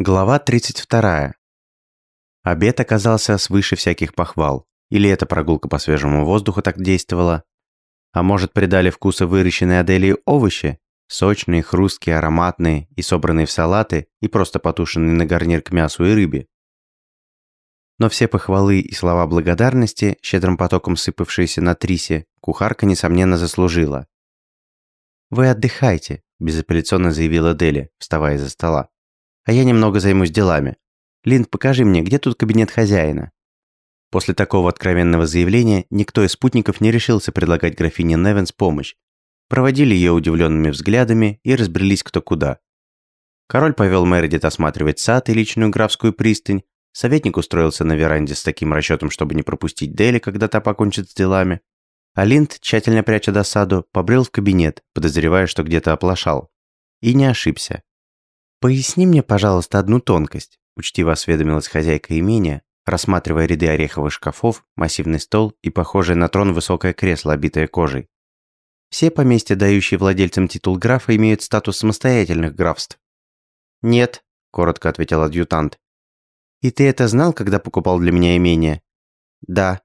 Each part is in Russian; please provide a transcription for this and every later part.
Глава 32. Обед оказался свыше всяких похвал. Или эта прогулка по свежему воздуху так действовала? А может, придали вкуса выращенные Аделии овощи? Сочные, хрусткие, ароматные и собранные в салаты и просто потушенные на гарнир к мясу и рыбе. Но все похвалы и слова благодарности, щедрым потоком сыпавшиеся на Трисе, кухарка, несомненно, заслужила. «Вы отдыхайте», – безапелляционно заявила Дели, вставая из-за стола а я немного займусь делами. Линд, покажи мне, где тут кабинет хозяина?» После такого откровенного заявления никто из спутников не решился предлагать графине Невенс помощь. Проводили ее удивленными взглядами и разбрелись кто куда. Король повел Мередит осматривать сад и личную графскую пристань, советник устроился на веранде с таким расчетом, чтобы не пропустить Дели, когда та покончит с делами, а Линд, тщательно пряча досаду, побрел в кабинет, подозревая, что где-то оплошал. И не ошибся. «Поясни мне, пожалуйста, одну тонкость», – учтиво осведомилась хозяйка имения, рассматривая ряды ореховых шкафов, массивный стол и похожее на трон высокое кресло, обитое кожей. Все поместья, дающие владельцам титул графа, имеют статус самостоятельных графств. «Нет», – коротко ответил адъютант. «И ты это знал, когда покупал для меня имение?» «Да».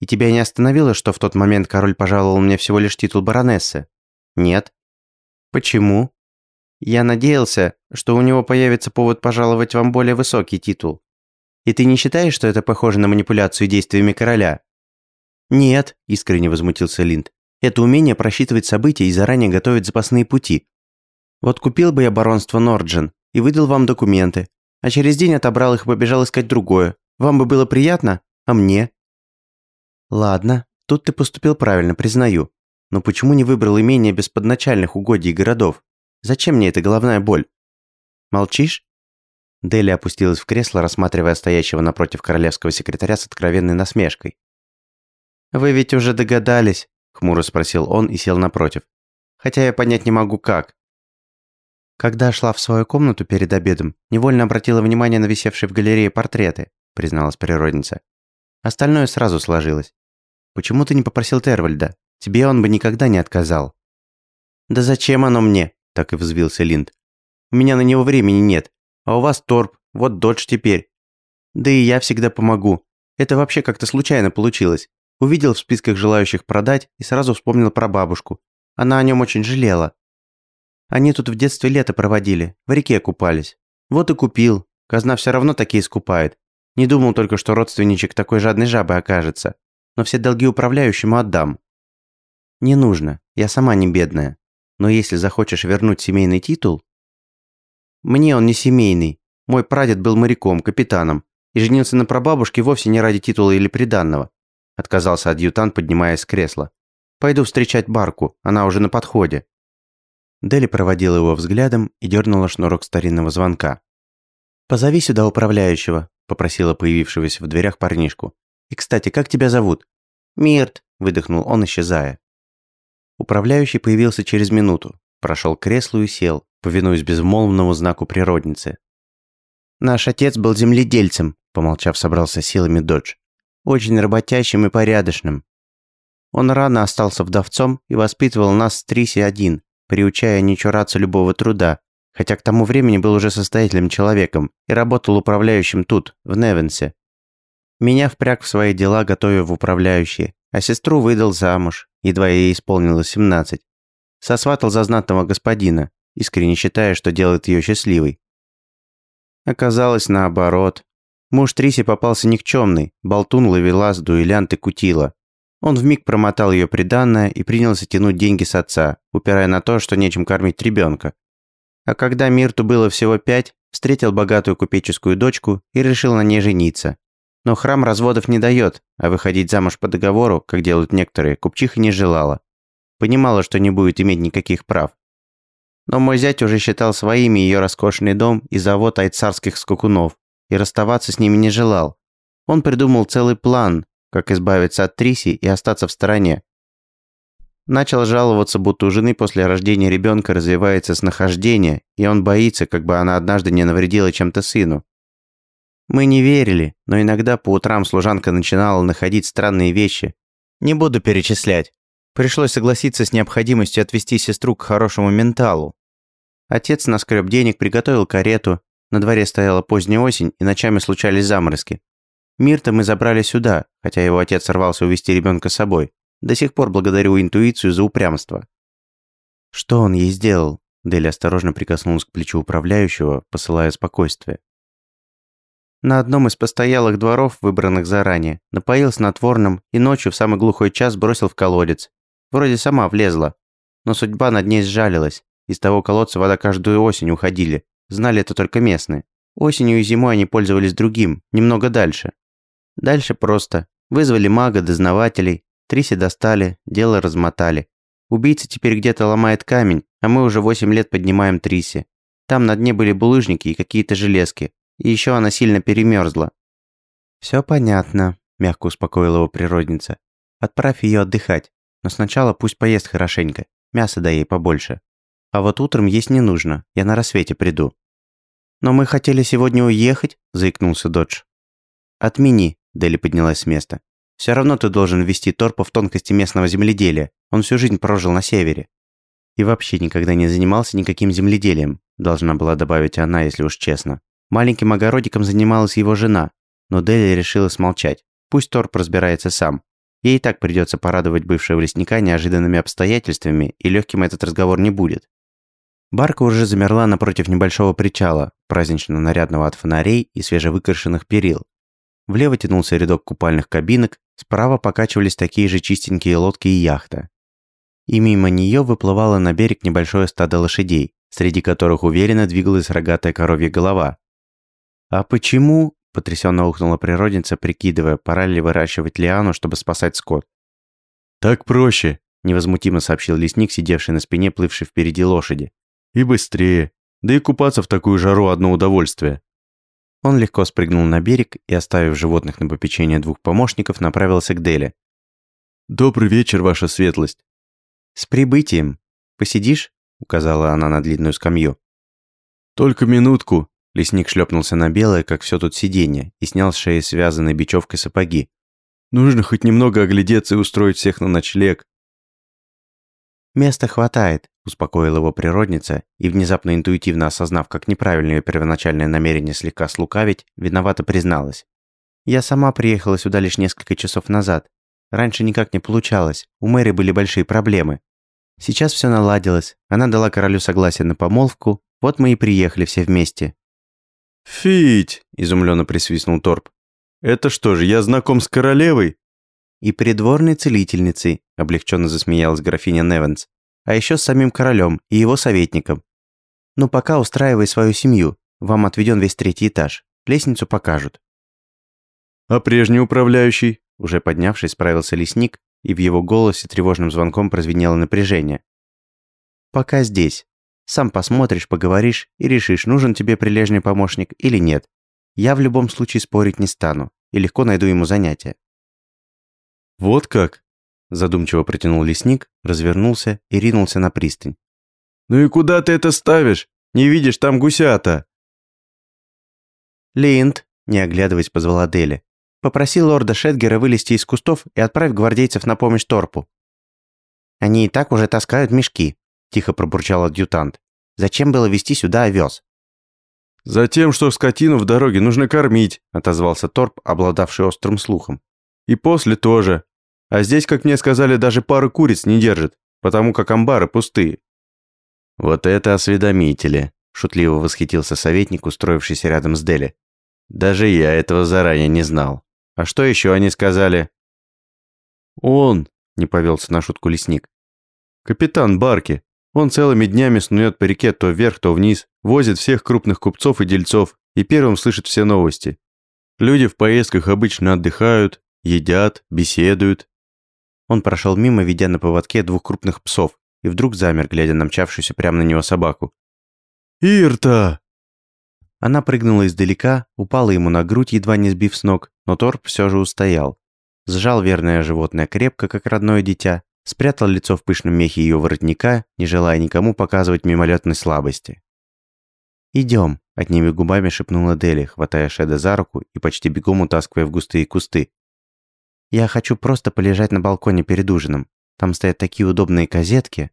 «И тебя не остановило, что в тот момент король пожаловал мне всего лишь титул баронессы?» «Нет». «Почему?» Я надеялся, что у него появится повод пожаловать вам более высокий титул. И ты не считаешь, что это похоже на манипуляцию действиями короля? Нет, искренне возмутился Линд. Это умение просчитывать события и заранее готовить запасные пути. Вот купил бы я баронство Норджен и выдал вам документы, а через день отобрал их и побежал искать другое. Вам бы было приятно, а мне? Ладно, тут ты поступил правильно, признаю. Но почему не выбрал имение без подначальных угодий городов? Зачем мне эта головная боль? Молчишь?» Дели опустилась в кресло, рассматривая стоящего напротив королевского секретаря с откровенной насмешкой. «Вы ведь уже догадались?» – хмуро спросил он и сел напротив. «Хотя я понять не могу, как». «Когда шла в свою комнату перед обедом, невольно обратила внимание на висевшие в галерее портреты», – призналась природница. «Остальное сразу сложилось. Почему ты не попросил Тервальда? Тебе он бы никогда не отказал». «Да зачем оно мне?» Так и взвился Линд. «У меня на него времени нет. А у вас торп, вот додж теперь. Да и я всегда помогу. Это вообще как-то случайно получилось. Увидел в списках желающих продать и сразу вспомнил про бабушку. Она о нем очень жалела. Они тут в детстве лето проводили, в реке купались. Вот и купил. Казна все равно такие скупает. Не думал только, что родственничек такой жадной жабы окажется. Но все долги управляющему отдам. Не нужно, я сама не бедная. Но если захочешь вернуть семейный титул... Мне он не семейный. Мой прадед был моряком, капитаном. И женился на прабабушке вовсе не ради титула или приданного. Отказался адъютант, поднимаясь с кресла. Пойду встречать Барку, она уже на подходе. Дели проводила его взглядом и дернула шнурок старинного звонка. «Позови сюда управляющего», – попросила появившегося в дверях парнишку. «И, кстати, как тебя зовут?» «Мирт», – выдохнул он, исчезая. Управляющий появился через минуту, прошел к креслу и сел, повинуясь безмолвному знаку природницы. «Наш отец был земледельцем», – помолчав, собрался силами Додж. «Очень работящим и порядочным. Он рано остался вдовцом и воспитывал нас с Триси один, приучая не чураться любого труда, хотя к тому времени был уже состоятельным человеком и работал управляющим тут, в Невенсе. Меня впряг в свои дела, готовя в управляющие, а сестру выдал замуж, едва ей исполнилось 17. Сосватал за знатного господина, искренне считая, что делает ее счастливой. Оказалось наоборот. Муж Триси попался никчемный, болтун, ловелас, дуэлянт и кутила. Он вмиг промотал ее приданное и принялся тянуть деньги с отца, упирая на то, что нечем кормить ребенка. А когда Мирту было всего пять, встретил богатую купеческую дочку и решил на ней жениться. Но храм разводов не дает, а выходить замуж по договору, как делают некоторые, купчиха не желала. Понимала, что не будет иметь никаких прав. Но мой зять уже считал своими ее роскошный дом и завод айцарских скакунов, и расставаться с ними не желал. Он придумал целый план, как избавиться от Триси и остаться в стороне. Начал жаловаться, будто у жены после рождения ребенка развивается снахождение, и он боится, как бы она однажды не навредила чем-то сыну. Мы не верили, но иногда по утрам служанка начинала находить странные вещи. Не буду перечислять. Пришлось согласиться с необходимостью отвезти сестру к хорошему менталу. Отец наскреб денег, приготовил карету. На дворе стояла поздняя осень, и ночами случались заморозки. Мирта мы забрали сюда, хотя его отец сорвался увести ребенка с собой. До сих пор благодарю интуицию за упрямство. Что он ей сделал? Дели осторожно прикоснулась к плечу управляющего, посылая спокойствие. На одном из постоялых дворов, выбранных заранее, напоил снотворным и ночью в самый глухой час бросил в колодец. Вроде сама влезла. Но судьба над ней сжалилась. Из того колодца вода каждую осень уходили. Знали это только местные. Осенью и зимой они пользовались другим, немного дальше. Дальше просто. Вызвали мага, дознавателей. Триси достали, дело размотали. Убийца теперь где-то ломает камень, а мы уже восемь лет поднимаем Триси. Там на дне были булыжники и какие-то железки. И еще она сильно перемерзла. «Все понятно», – мягко успокоила его природница. «Отправь ее отдыхать, но сначала пусть поест хорошенько, мяса дай ей побольше. А вот утром есть не нужно, я на рассвете приду». «Но мы хотели сегодня уехать», – заикнулся Додж. «Отмени», – Дели поднялась с места. «Все равно ты должен ввести Торпа в тонкости местного земледелия. Он всю жизнь прожил на севере. И вообще никогда не занимался никаким земледелием», – должна была добавить она, если уж честно. Маленьким огородиком занималась его жена, но Дели решила смолчать. Пусть Торп разбирается сам. Ей и так придется порадовать бывшего лесника неожиданными обстоятельствами, и легким этот разговор не будет. Барка уже замерла напротив небольшого причала, празднично нарядного от фонарей и свежевыкрашенных перил. Влево тянулся рядок купальных кабинок, справа покачивались такие же чистенькие лодки и яхта. И мимо нее выплывало на берег небольшое стадо лошадей, среди которых уверенно двигалась рогатая коровья голова, «А почему?» – потрясенно ухнула природница, прикидывая, пора ли выращивать лиану, чтобы спасать скот. «Так проще», – невозмутимо сообщил лесник, сидевший на спине, плывший впереди лошади. «И быстрее. Да и купаться в такую жару одно удовольствие». Он легко спрыгнул на берег и, оставив животных на попечение двух помощников, направился к Деле. «Добрый вечер, ваша светлость». «С прибытием. Посидишь?» – указала она на длинную скамью. «Только минутку», Лесник шлепнулся на белое, как все тут сиденье, и снял с шеи связанной бечевкой сапоги. «Нужно хоть немного оглядеться и устроить всех на ночлег». «Места хватает», – успокоила его природница, и, внезапно интуитивно осознав, как неправильно ее первоначальное намерение слегка слукавить, виновато призналась. «Я сама приехала сюда лишь несколько часов назад. Раньше никак не получалось, у Мэри были большие проблемы. Сейчас все наладилось, она дала королю согласие на помолвку, вот мы и приехали все вместе. «Фить!» – изумленно присвистнул Торп. «Это что же, я знаком с королевой?» «И придворной целительницей», – облегченно засмеялась графиня Невенс. «А еще с самим королем и его советником. Ну пока устраивай свою семью, вам отведен весь третий этаж. Лестницу покажут». «А прежний управляющий?» Уже поднявшись, справился лесник, и в его голосе тревожным звонком прозвенело напряжение. «Пока здесь. Сам посмотришь, поговоришь и решишь, нужен тебе прилежный помощник или нет. Я в любом случае спорить не стану и легко найду ему занятие». «Вот как?» – задумчиво протянул лесник, развернулся и ринулся на пристань. «Ну и куда ты это ставишь? Не видишь, там гусята!» «Линд», – не оглядываясь, позвала Дели. «Попроси лорда Шетгера вылезти из кустов и отправь гвардейцев на помощь Торпу». «Они и так уже таскают мешки», тихо пробурчал адъютант. «Зачем было везти сюда овес?» «Затем, что скотину в дороге нужно кормить», отозвался Торп, обладавший острым слухом. «И после тоже. А здесь, как мне сказали, даже пары куриц не держит, потому как амбары пустые». «Вот это осведомители», шутливо восхитился советник, устроившийся рядом с Дели. «Даже я этого заранее не знал. А что еще они сказали?» «Он», не повелся на шутку лесник. «Капитан Барки. Он целыми днями снует по реке то вверх, то вниз, возит всех крупных купцов и дельцов и первым слышит все новости. Люди в поездках обычно отдыхают, едят, беседуют. Он прошел мимо, ведя на поводке двух крупных псов, и вдруг замер, глядя на мчавшуюся прямо на него собаку. «Ирта!» Она прыгнула издалека, упала ему на грудь, едва не сбив с ног, но Торп все же устоял. Сжал верное животное крепко, как родное дитя, спрятал лицо в пышном мехе ее воротника, не желая никому показывать мимолетной слабости. «Идем», — одними губами шепнула Дели, хватая Шеда за руку и почти бегом утаскивая в густые кусты. «Я хочу просто полежать на балконе перед ужином. Там стоят такие удобные козетки».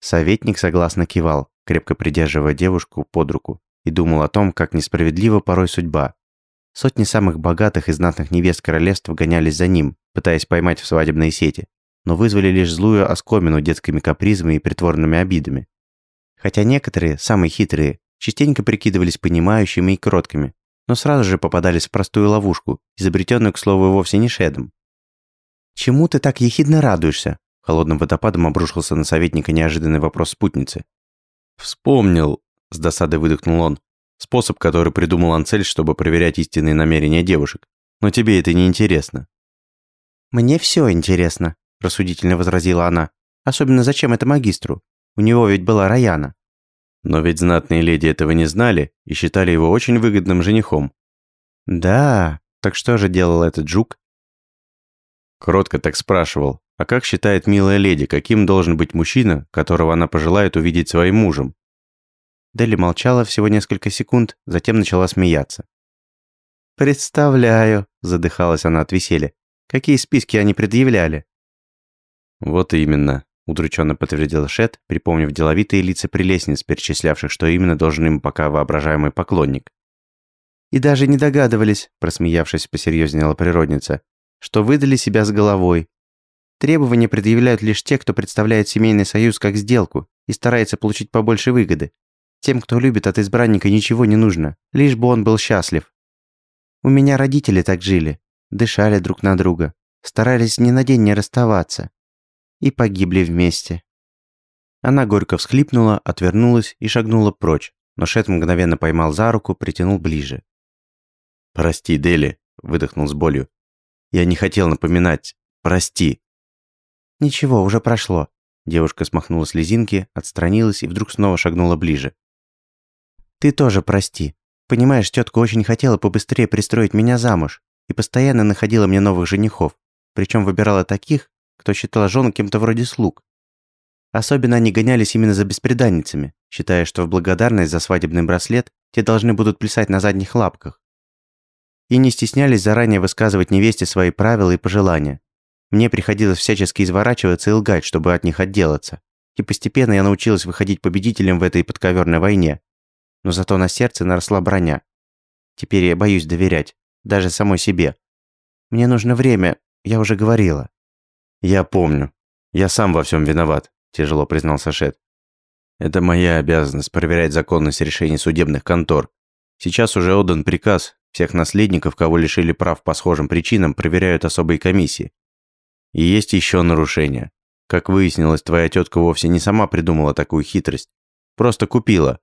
Советник согласно кивал, крепко придерживая девушку под руку, и думал о том, как несправедлива порой судьба. Сотни самых богатых и знатных невест королевства гонялись за ним, пытаясь поймать в свадебные сети, но вызвали лишь злую оскомину детскими капризами и притворными обидами. Хотя некоторые, самые хитрые, частенько прикидывались понимающими и кроткими, но сразу же попадались в простую ловушку, изобретенную, к слову, вовсе не Шедом. «Чему ты так ехидно радуешься?» Холодным водопадом обрушился на советника неожиданный вопрос спутницы. «Вспомнил», – с досадой выдохнул он, способ, который придумал Анцель, чтобы проверять истинные намерения девушек. Но тебе это не интересно. «Мне все интересно», – рассудительно возразила она. «Особенно зачем это магистру? У него ведь была Раяна». Но ведь знатные леди этого не знали и считали его очень выгодным женихом. «Да, так что же делал этот жук?» Кротко так спрашивал, а как считает милая леди, каким должен быть мужчина, которого она пожелает увидеть своим мужем? Дели молчала всего несколько секунд, затем начала смеяться. «Представляю», – задыхалась она от веселья. «Какие списки они предъявляли?» «Вот именно», – удрученно подтвердил Шет, припомнив деловитые лица прелестниц, перечислявших, что именно должен им пока воображаемый поклонник. «И даже не догадывались», – просмеявшись, посерьезнела природница, «что выдали себя с головой. Требования предъявляют лишь те, кто представляет семейный союз как сделку и старается получить побольше выгоды. Тем, кто любит от избранника, ничего не нужно, лишь бы он был счастлив. У меня родители так жили, дышали друг на друга, старались ни на день не расставаться. И погибли вместе. Она горько всхлипнула, отвернулась и шагнула прочь, но Шет мгновенно поймал за руку, притянул ближе. «Прости, Дели», – выдохнул с болью. «Я не хотел напоминать. Прости». «Ничего, уже прошло». Девушка смахнула слезинки, отстранилась и вдруг снова шагнула ближе. Ты тоже прости. Понимаешь, тетка очень хотела побыстрее пристроить меня замуж и постоянно находила мне новых женихов, причем выбирала таких, кто считал жен кем-то вроде слуг. Особенно они гонялись именно за беспреданницами, считая, что в благодарность за свадебный браслет те должны будут плясать на задних лапках. И не стеснялись заранее высказывать невесте свои правила и пожелания. Мне приходилось всячески изворачиваться и лгать, чтобы от них отделаться. И постепенно я научилась выходить победителем в этой подковерной войне, но зато на сердце наросла броня. Теперь я боюсь доверять, даже самой себе. Мне нужно время, я уже говорила. Я помню. Я сам во всем виноват, тяжело признался Шет. Это моя обязанность проверять законность решений судебных контор. Сейчас уже отдан приказ, всех наследников, кого лишили прав по схожим причинам, проверяют особые комиссии. И есть еще нарушения. Как выяснилось, твоя тетка вовсе не сама придумала такую хитрость. Просто купила,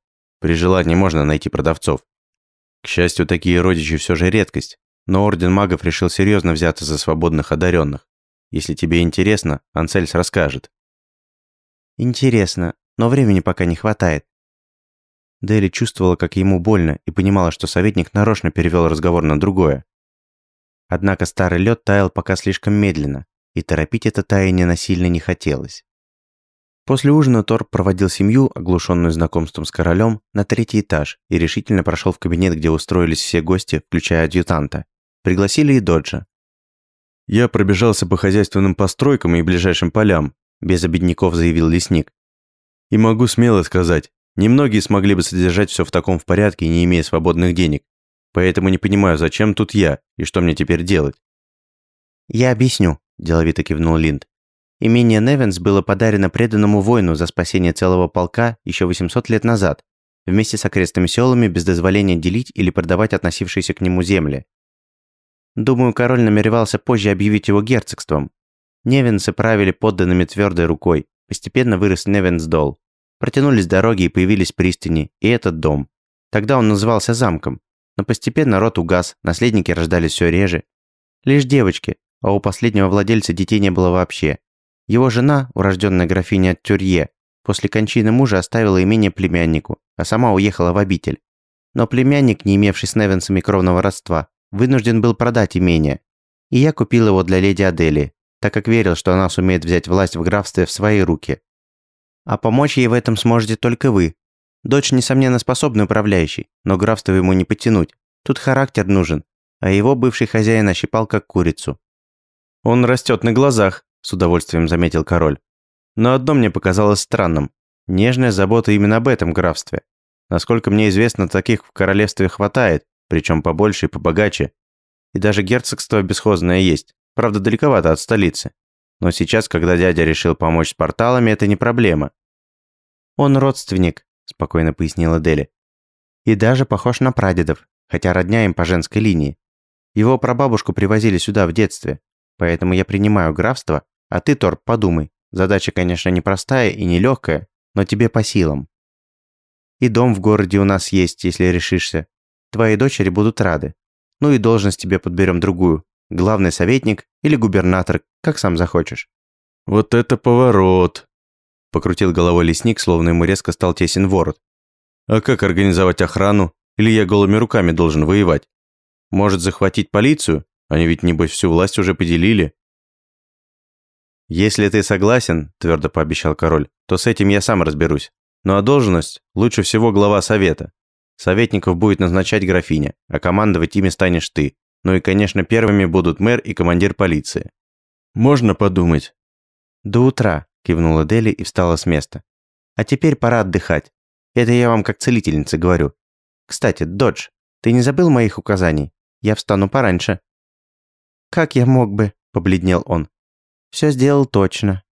при желании можно найти продавцов. К счастью, такие родичи все же редкость, но Орден Магов решил серьезно взяться за свободных одаренных. Если тебе интересно, Анцельс расскажет. Интересно, но времени пока не хватает. Дели чувствовала, как ему больно, и понимала, что советник нарочно перевел разговор на другое. Однако старый лед таял пока слишком медленно, и торопить это таяние насильно не хотелось. После ужина Тор проводил семью, оглушенную знакомством с королем, на третий этаж и решительно прошел в кабинет, где устроились все гости, включая адъютанта. Пригласили и Доджа. «Я пробежался по хозяйственным постройкам и ближайшим полям», без обедняков заявил лесник. «И могу смело сказать, немногие смогли бы содержать все в таком в порядке, не имея свободных денег. Поэтому не понимаю, зачем тут я и что мне теперь делать». «Я объясню», – деловито кивнул Линд. Имение Невенс было подарено преданному воину за спасение целого полка еще 800 лет назад, вместе с окрестными селами без дозволения делить или продавать относившиеся к нему земли. Думаю, король намеревался позже объявить его герцогством. Невенсы правили подданными твердой рукой, постепенно вырос Невенсдол. Протянулись дороги и появились пристани, и этот дом. Тогда он назывался замком, но постепенно род угас, наследники рождались все реже. Лишь девочки, а у последнего владельца детей не было вообще. Его жена, урожденная графиня Тюрье, после кончины мужа оставила имение племяннику, а сама уехала в обитель. Но племянник, не имевший с Невенсами кровного родства, вынужден был продать имение. И я купил его для леди Адели, так как верил, что она сумеет взять власть в графстве в свои руки. А помочь ей в этом сможете только вы. Дочь, несомненно, способный управляющий, но графство ему не потянуть. Тут характер нужен, а его бывший хозяин ощипал как курицу. «Он растет на глазах», с удовольствием заметил король. Но одно мне показалось странным. Нежная забота именно об этом графстве. Насколько мне известно, таких в королевстве хватает, причем побольше и побогаче. И даже герцогство бесхозное есть, правда далековато от столицы. Но сейчас, когда дядя решил помочь с порталами, это не проблема. «Он родственник», – спокойно пояснила Дели. «И даже похож на прадедов, хотя родня им по женской линии. Его прабабушку привозили сюда в детстве, поэтому я принимаю графство, а ты, Торп, подумай. Задача, конечно, непростая и нелегкая, но тебе по силам. И дом в городе у нас есть, если решишься. Твои дочери будут рады. Ну и должность тебе подберем другую. Главный советник или губернатор, как сам захочешь». «Вот это поворот!» Покрутил головой лесник, словно ему резко стал тесен ворот. «А как организовать охрану? Или я голыми руками должен воевать? Может, захватить полицию? Они ведь, небось, всю власть уже поделили». «Если ты согласен», – твердо пообещал король, – «то с этим я сам разберусь. Ну а должность лучше всего глава совета. Советников будет назначать графиня, а командовать ими станешь ты. Ну и, конечно, первыми будут мэр и командир полиции. Можно подумать. До утра, кивнула Дели и встала с места. А теперь пора отдыхать. Это я вам как целительница говорю. Кстати, Додж, ты не забыл моих указаний? Я встану пораньше. Как я мог бы, побледнел он. Все сделал точно.